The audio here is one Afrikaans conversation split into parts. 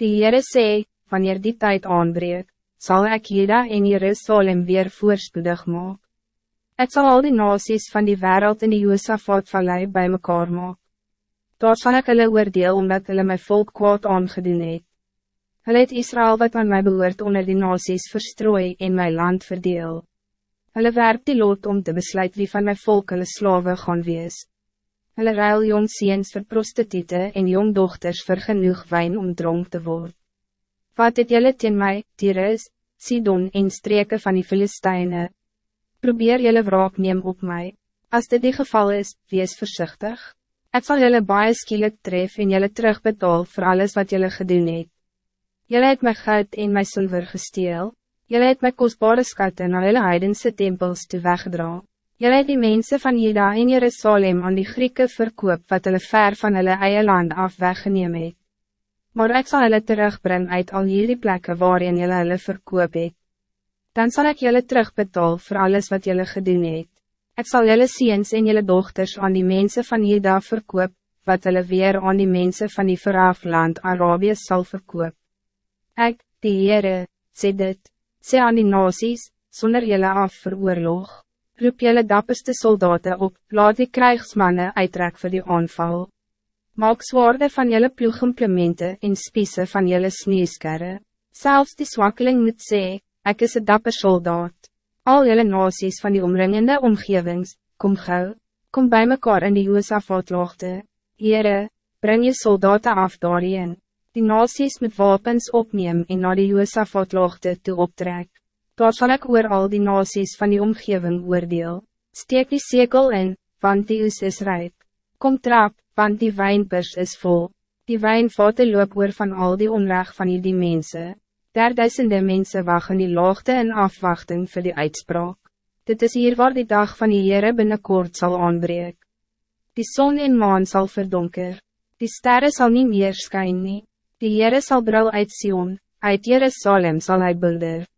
Die Heere sê, wanneer die tijd aanbreek, zal ik Juda en Jerusalem weer voorspoedig maak. Ik zal al die nasies van die wereld in die Josafat-vallei bij mekaar maak. Daar sal ek hulle oordeel omdat hulle my volk kwaad aangedoen het. Hulle het Israël wat aan mij behoort onder die nasies verstrooi en my land verdeel. Hulle werp die lot om te besluit wie van my volk hulle slawe gaan wees. Hulle ruil jong seens vir prostitute en jong dochters vir genoeg wijn om dronk te worden. Wat het jullie teen mij, Tyrus, Sidon en streken van die Filisteine? Probeer jullie wraak neem op mij. Als dit die geval is, wees voorzichtig. Het zal jullie baie skielik tref en jullie terugbetaal voor alles wat jullie gedoen het. Jullie het my goud en my zilver gesteel. Jullie het my kostbare skatte na jullie heidense tempels te weggedra. Jullie het die mensen van Juda en Jerusalem aan die Grieken verkoop wat hulle ver van hulle eie land af weggeneem het maar ik zal hulle terugbrengen uit al jullie plekken waarin jullie hulle verkoop het. Dan zal ik jullie terugbetaal voor alles wat jullie gedoen het. Ik zal jullie ziens en jullie dochters aan die mensen van Juda verkoop, wat hulle weer aan die mensen van die verafland Arabië zal verkoop. Ik, die Heere, sê dit, sê aan die nasies, zonder jullie af vir oorlog, roep jullie dapperste soldaten op, laat die krijgsmannen uittrek voor die aanval. Maak zwaarde van jelle ploegimplemente en spiese van jelle sneeskerre. Zelfs die zwakkeling moet sê, ek is een dapper soldaat. Al jelle nasies van die omringende omgevings, kom gauw, kom bij mekaar in die Joosafat-loogte. Heere, breng je soldaten af daarin. Die nasies met wapens opneem en na die Joosafat-loogte toe optrek. Daar sal ek oor al die nasies van die omgeving oordeel. Steek die sekel in, want die oes is rijp. Kom trap, want die wijnpers is vol. Die wijnvaten loop oor van al die onrecht van die mensen. Derduisende mensen wachten die loogte en afwachting voor die uitspraak. Dit is hier waar die dag van die Heere binnenkort zal aanbreek. Die zon en maan zal verdonker. Die sterren zal niet meer schijnen. Die Heere zal brul uit Sion, uit Jerusalem zal hij bulder.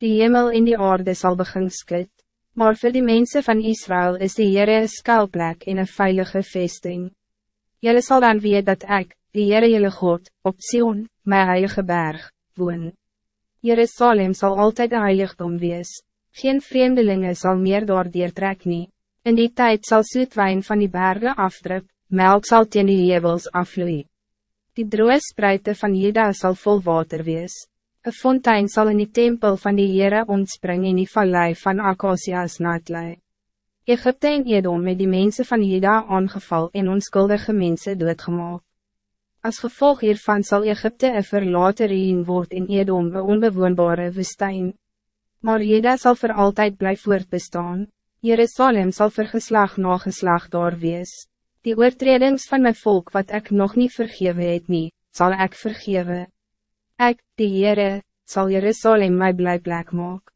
Die hemel in die aarde zal begin skit. Maar voor die mensen van Israël is die Heere een skuilplek en een veilige vesting. Jullie zal dan weet dat ik, die Heere jullie God, op Sion, mijn heilige berg, woon. Jerusalem zal altijd een heiligdom wees. Geen vreemdelingen zal meer door die trek nie. In die tijd zal zoetwijn van die bergen afdrup, melk zal teen die hevels afvloeien. Die droe spruiten van Juda zal vol water wees. Een fontein zal in die tempel van die Heere ontspringen in die vallei van Akasia's natlei. Egypte en Edom met die mensen van Juda aangeval en onskuldige mensen doodgemaak. Als gevolg hiervan zal Egypte een verlaten reen word in Edom een onbewoonbare woestijn. Maar Juda zal voor altijd blijven voortbestaan. Jerusalem zal voor geslag na geslag daar wees. Die oortredings van mijn volk wat ik nog niet vergeven het nie, zal ik vergeven. Ik, die Heere, zal Jerusalem mij blij plek maken.